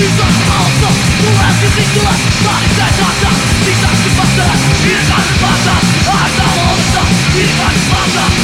Tarihten tahta Bir kalp fazla Arda olsa Bir kalp fazla